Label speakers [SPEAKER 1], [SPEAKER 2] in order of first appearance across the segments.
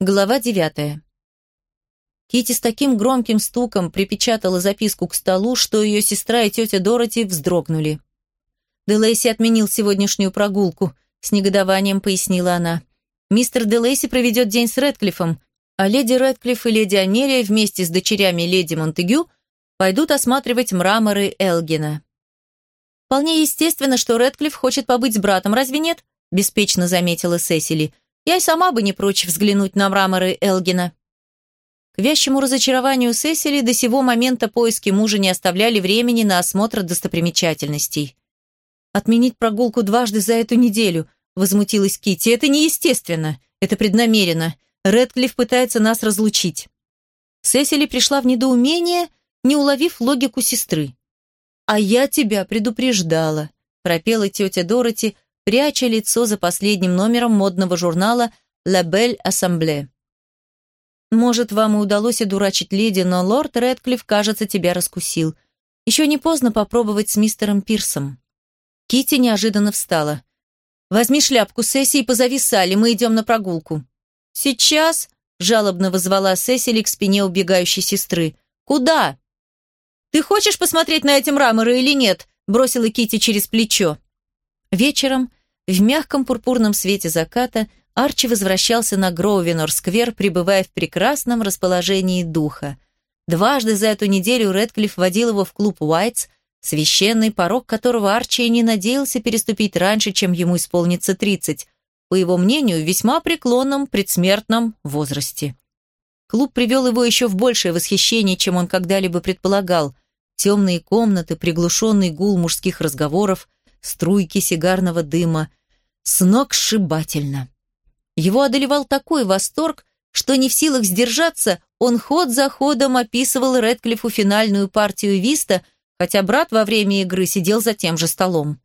[SPEAKER 1] Глава девятая. Кити с таким громким стуком припечатала записку к столу, что ее сестра и тетя Дороти вздрогнули. «Делейси отменил сегодняшнюю прогулку», — с негодованием пояснила она. «Мистер Делейси проведет день с Рэдклиффом, а леди Рэдклифф и леди Анелия вместе с дочерями леди Монтегю пойдут осматривать мраморы Элгина». «Вполне естественно, что Рэдклифф хочет побыть с братом, разве нет?» — беспечно заметила Сесили. Я и сама бы не прочь взглянуть на мраморы Элгина. К вящему разочарованию Сесили до сего момента поиски мужа не оставляли времени на осмотр достопримечательностей. «Отменить прогулку дважды за эту неделю», — возмутилась Кити. «Это неестественно. Это преднамеренно. Редклифф пытается нас разлучить». Сесили пришла в недоумение, не уловив логику сестры. «А я тебя предупреждала», — пропела тетя Дороти, — пряча лицо за последним номером модного журнала «La Belle Assemblée». «Может, вам и удалось одурачить леди, но лорд Рэдклифф, кажется, тебя раскусил. Еще не поздно попробовать с мистером Пирсом». Кити неожиданно встала. «Возьми шляпку Сесси и позови Салли, мы идем на прогулку». «Сейчас?» – жалобно вызвала Сесили к спине убегающей сестры. «Куда?» «Ты хочешь посмотреть на эти мраморы или нет?» – бросила Кити через плечо. Вечером в мягком пурпурном свете заката Арчи возвращался на Гроувенор-сквер, пребывая в прекрасном расположении духа. Дважды за эту неделю Рэдклифф водил его в клуб «Уайтс», священный порог которого Арчи не надеялся переступить раньше, чем ему исполнится 30, по его мнению, весьма преклонном предсмертном возрасте. Клуб привел его еще в большее восхищение, чем он когда-либо предполагал. Темные комнаты, приглушенный гул мужских разговоров, струйки сигарного дыма, сногсшибательно. Его одолевал такой восторг, что не в силах сдержаться, он ход за ходом описывал Рэдклиффу финальную партию виста, хотя брат во время игры сидел за тем же столом.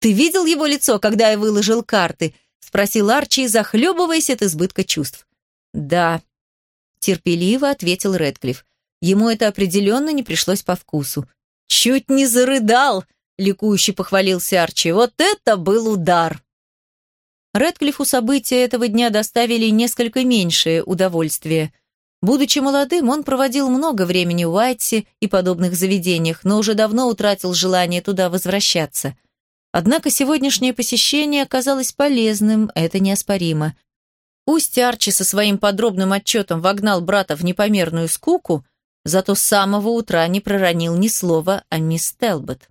[SPEAKER 1] «Ты видел его лицо, когда я выложил карты?» — спросил Арчи, захлебываясь от избытка чувств. «Да», — терпеливо ответил Рэдклифф. Ему это определенно не пришлось по вкусу. «Чуть не зарыдал!» — ликующе похвалился Арчи. «Вот это был удар!» Рэдклиффу события этого дня доставили несколько меньшее удовольствие. Будучи молодым, он проводил много времени в Уайтсе и подобных заведениях, но уже давно утратил желание туда возвращаться. Однако сегодняшнее посещение оказалось полезным, это неоспоримо. Пусть Арчи со своим подробным отчетом вогнал брата в непомерную скуку, зато с самого утра не проронил ни слова о мисс Телбот.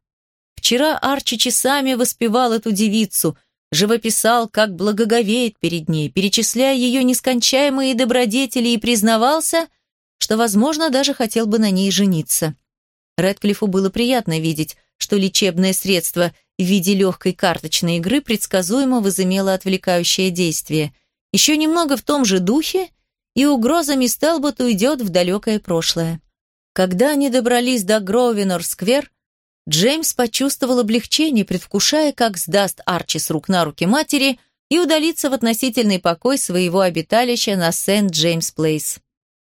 [SPEAKER 1] Вчера Арчи часами воспевал эту девицу – живописал, как благоговеет перед ней, перечисляя ее нескончаемые добродетели и признавался, что, возможно, даже хотел бы на ней жениться. Рэдклиффу было приятно видеть, что лечебное средство в виде легкой карточной игры предсказуемо возымело отвлекающее действие. Еще немного в том же духе, и угроза мисс Телбот уйдет в далекое прошлое. Когда они добрались до Гровенор-сквер, Джеймс почувствовал облегчение, предвкушая, как сдаст Арчи с рук на руки матери и удалится в относительный покой своего обиталища на Сент-Джеймс-Плейс.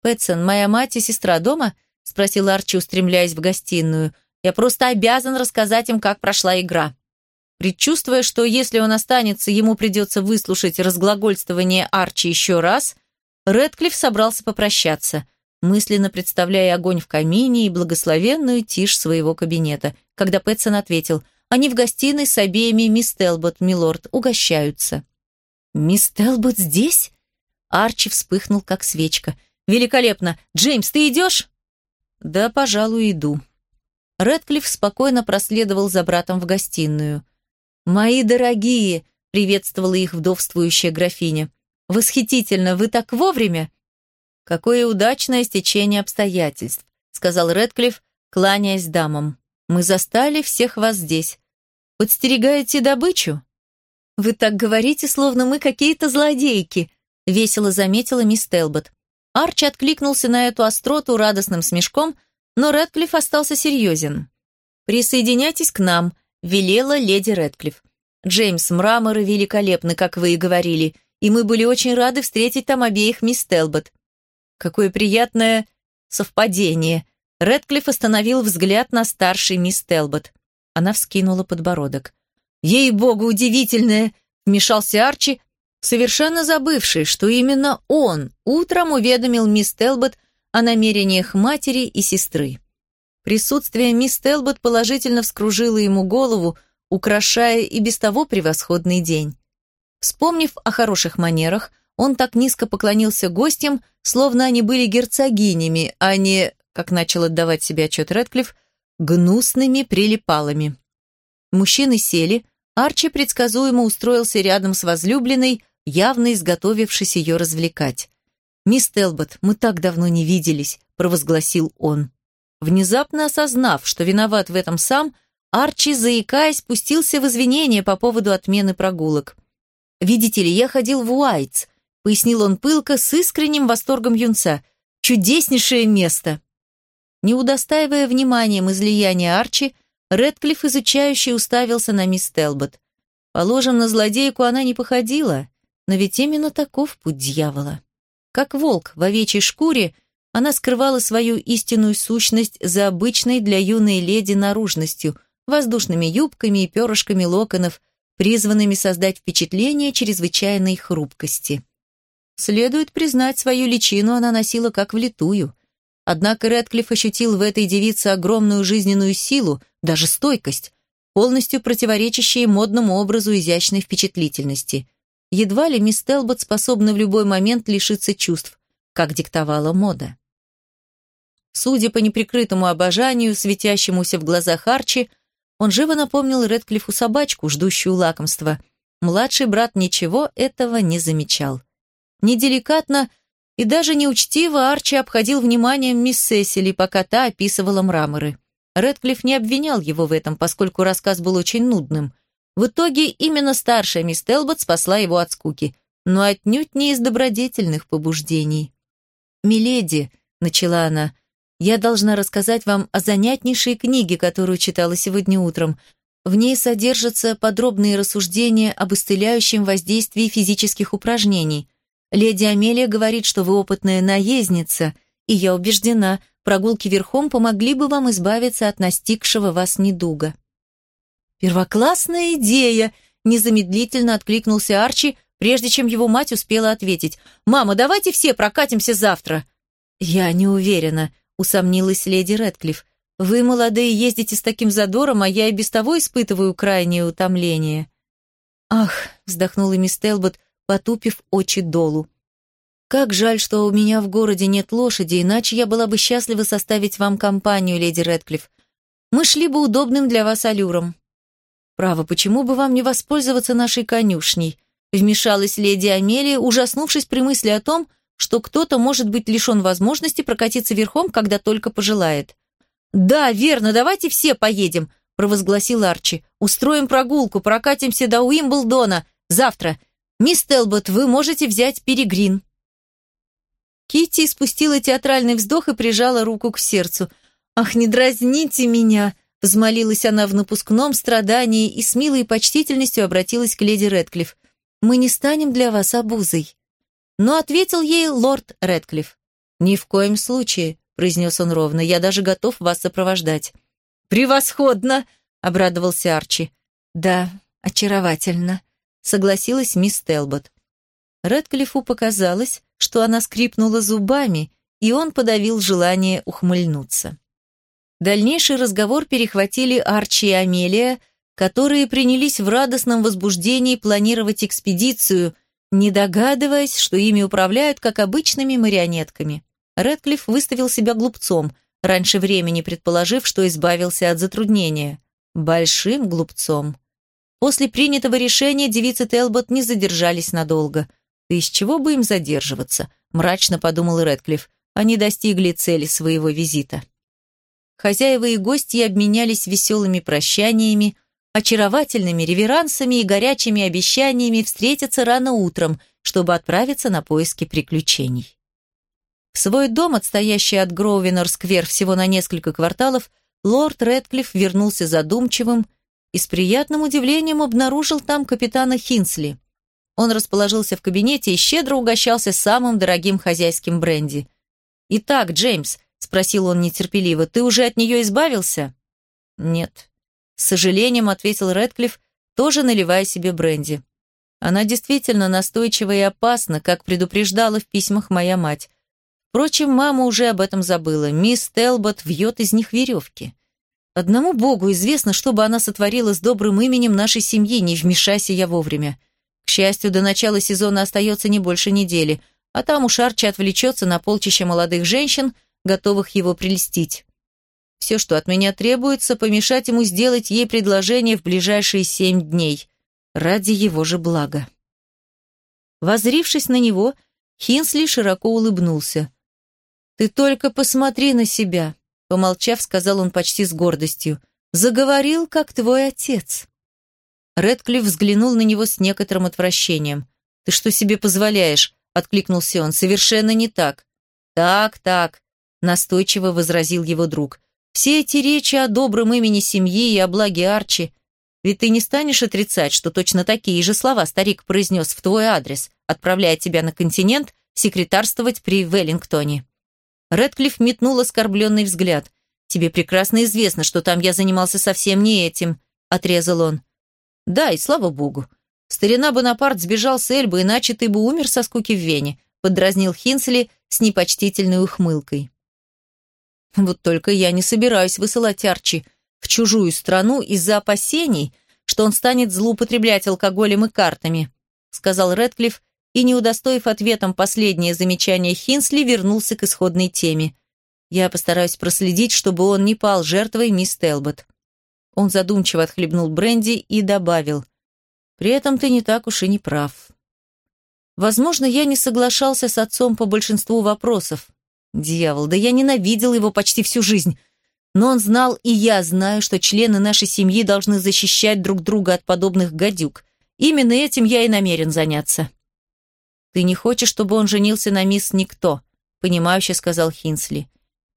[SPEAKER 1] «Пэтсон, моя мать и сестра дома?» – спросил Арчи, устремляясь в гостиную. «Я просто обязан рассказать им, как прошла игра». Предчувствуя, что если он останется, ему придется выслушать разглагольствование Арчи еще раз, Рэдклифф собрался попрощаться – мысленно представляя огонь в камине и благословенную тишь своего кабинета, когда Пэтсон ответил «Они в гостиной с обеими мисс Телбот, милорд, угощаются». «Мисс Телбот здесь?» Арчи вспыхнул, как свечка. «Великолепно! Джеймс, ты идешь?» «Да, пожалуй, иду». Рэдклифф спокойно проследовал за братом в гостиную. «Мои дорогие!» — приветствовала их вдовствующая графиня. «Восхитительно! Вы так вовремя!» «Какое удачное стечение обстоятельств», сказал Рэдклифф, кланяясь дамам. «Мы застали всех вас здесь. Подстерегаете добычу?» «Вы так говорите, словно мы какие-то злодейки», весело заметила мисс Телбот. Арчи откликнулся на эту остроту радостным смешком, но Рэдклифф остался серьезен. «Присоединяйтесь к нам», — велела леди Рэдклифф. «Джеймс, мраморы великолепны, как вы и говорили, и мы были очень рады встретить там обеих мисс Телбот. Какое приятное совпадение. Редклифф остановил взгляд на старшей мисс Телбот. Она вскинула подбородок. «Ей-богу, удивительное!» — вмешался Арчи, совершенно забывший, что именно он утром уведомил мисс Телбот о намерениях матери и сестры. Присутствие мисс Телбот положительно вскружило ему голову, украшая и без того превосходный день. Вспомнив о хороших манерах, он так низко поклонился гостям, словно они были герцогинями, а не, как начал отдавать себе отчет Рэдклифф, гнусными прилипалами. Мужчины сели, Арчи предсказуемо устроился рядом с возлюбленной, явно изготовившись ее развлекать. «Мисс Телбот, мы так давно не виделись», — провозгласил он. Внезапно осознав, что виноват в этом сам, Арчи, заикаясь, спустился в извинения по поводу отмены прогулок. «Видите ли, я ходил в Уайтс», — пояснил он пылко с искренним восторгом юнца. «Чудеснейшее место!» Не удостаивая вниманием излияния Арчи, Редклифф изучающий уставился на мисс Телбот. Положим, на злодейку она не походила, но ведь именно таков путь дьявола. Как волк в овечьей шкуре, она скрывала свою истинную сущность за обычной для юной леди наружностью, воздушными юбками и перышками локонов, призванными создать впечатление чрезвычайной хрупкости. Следует признать, свою личину она носила как влитую. Однако Рэдклифф ощутил в этой девице огромную жизненную силу, даже стойкость, полностью противоречащие модному образу изящной впечатлительности. Едва ли мисс Телбот способна в любой момент лишиться чувств, как диктовала мода. Судя по неприкрытому обожанию, светящемуся в глазах Арчи, он живо напомнил Редклифу собачку, ждущую лакомства. Младший брат ничего этого не замечал. Неделикатно и даже неучтиво Арчи обходил вниманием мисс Сесили, пока та описывала мраморы. Редклифф не обвинял его в этом, поскольку рассказ был очень нудным. В итоге именно старшая мисс Телбот спасла его от скуки, но отнюдь не из добродетельных побуждений. «Миледи», — начала она, я должна рассказать вам о занятнейшей книге, которую читала сегодня утром. В ней содержатся подробные рассуждения об исцеляющем воздействии физических упражнений. Леди Амелия говорит, что вы опытная наездница, и я убеждена, прогулки верхом помогли бы вам избавиться от настигшего вас недуга. «Первоклассная идея!» – незамедлительно откликнулся Арчи, прежде чем его мать успела ответить. «Мама, давайте все прокатимся завтра!» «Я не уверена», усомнилась леди Рэдклифф. «Вы, молодые, ездите с таким задором, а я и без того испытываю крайнее утомление». «Ах», — вздохнула мисс Телбот, потупив очи долу. «Как жаль, что у меня в городе нет лошади, иначе я была бы счастлива составить вам компанию, леди Рэдклифф. Мы шли бы удобным для вас аллюром». «Право, почему бы вам не воспользоваться нашей конюшней?» Вмешалась леди Амелия, ужаснувшись при мысли о том, что кто-то может быть лишен возможности прокатиться верхом, когда только пожелает. «Да, верно, давайте все поедем», – провозгласил Арчи. «Устроим прогулку, прокатимся до Уимблдона. Завтра. Мисс Телбот, вы можете взять перегрин». Китти спустила театральный вздох и прижала руку к сердцу. «Ах, не дразните меня!» – взмолилась она в напускном страдании и с милой почтительностью обратилась к леди Рэдклифф. «Мы не станем для вас обузой». Но ответил ей лорд Редклифф. «Ни в коем случае», — произнес он ровно, — «я даже готов вас сопровождать». «Превосходно!» — обрадовался Арчи. «Да, очаровательно», — согласилась мисс Телбот. Редклиффу показалось, что она скрипнула зубами, и он подавил желание ухмыльнуться. Дальнейший разговор перехватили Арчи и Амелия, которые принялись в радостном возбуждении планировать экспедицию — не догадываясь, что ими управляют как обычными марионетками. Редклифф выставил себя глупцом, раньше времени предположив, что избавился от затруднения. Большим глупцом. После принятого решения девицы Телбот не задержались надолго. «Да из чего бы им задерживаться?» – мрачно подумал Редклифф. Они достигли цели своего визита. Хозяева и гости обменялись веселыми прощаниями, очаровательными реверансами и горячими обещаниями встретиться рано утром, чтобы отправиться на поиски приключений. В свой дом, отстоящий от Гроувенор-сквер всего на несколько кварталов, лорд Рэдклифф вернулся задумчивым и с приятным удивлением обнаружил там капитана Хинсли. Он расположился в кабинете и щедро угощался самым дорогим хозяйским бренди. «Итак, Джеймс», — спросил он нетерпеливо, — «ты уже от нее избавился?» «Нет», с сожалением ответил Рэдклифф, тоже наливая себе бренди. Она действительно настойчива и опасна, как предупреждала в письмах моя мать. Впрочем, мама уже об этом забыла. Мисс Телбот вьет из них веревки. Одному Богу известно, что бы она сотворила с добрым именем нашей семьи, не вмешайся я вовремя. К счастью, до начала сезона остается не больше недели, а там уж Арчи отвлечется на полчища молодых женщин, готовых его прельстить. Все, что от меня требуется, помешать ему сделать ей предложение в ближайшие семь дней. Ради его же блага. Возрившись на него, Хинсли широко улыбнулся. «Ты только посмотри на себя!» Помолчав, сказал он почти с гордостью. «Заговорил, как твой отец». Редклифф взглянул на него с некоторым отвращением. «Ты что себе позволяешь?» — откликнулся он. «Совершенно не так». «Так, так», — настойчиво возразил его друг. «Все эти речи о добром имени семьи и о благе Арчи. Ведь ты не станешь отрицать, что точно такие же слова старик произнес в твой адрес, отправляя тебя на континент секретарствовать при Веллингтоне». Редклифф метнул оскорбленный взгляд. «Тебе прекрасно известно, что там я занимался совсем не этим», — отрезал он. «Да, и слава богу. Старина Бонапарт сбежал с Эльбы, иначе ты бы умер со скуки в Вене», — поддразнил Хинсли с непочтительной ухмылкой. «Вот только я не собираюсь высылать Арчи в чужую страну из-за опасений, что он станет злоупотреблять алкоголем и картами», — сказал Редклифф, и, не удостоив ответом последнее замечание Хинсли, вернулся к исходной теме. «Я постараюсь проследить, чтобы он не пал жертвой мисс Телбот». Он задумчиво отхлебнул бренди и добавил. «При этом ты не так уж и не прав». Возможно, я не соглашался с отцом по большинству вопросов. Дьявол, да я ненавидел его почти всю жизнь. Но он знал, и я знаю, что члены нашей семьи должны защищать друг друга от подобных гадюк. Именно этим я и намерен заняться. «Ты не хочешь, чтобы он женился на мисс Никто?» — понимающе сказал Хинсли.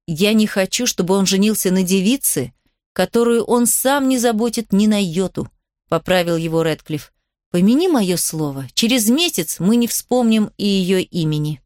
[SPEAKER 1] «Я не хочу, чтобы он женился на девице, которую он сам не заботит ни на йоту», — поправил его Рэдклифф. «Помяни мое слово, через месяц мы не вспомним и ее имени».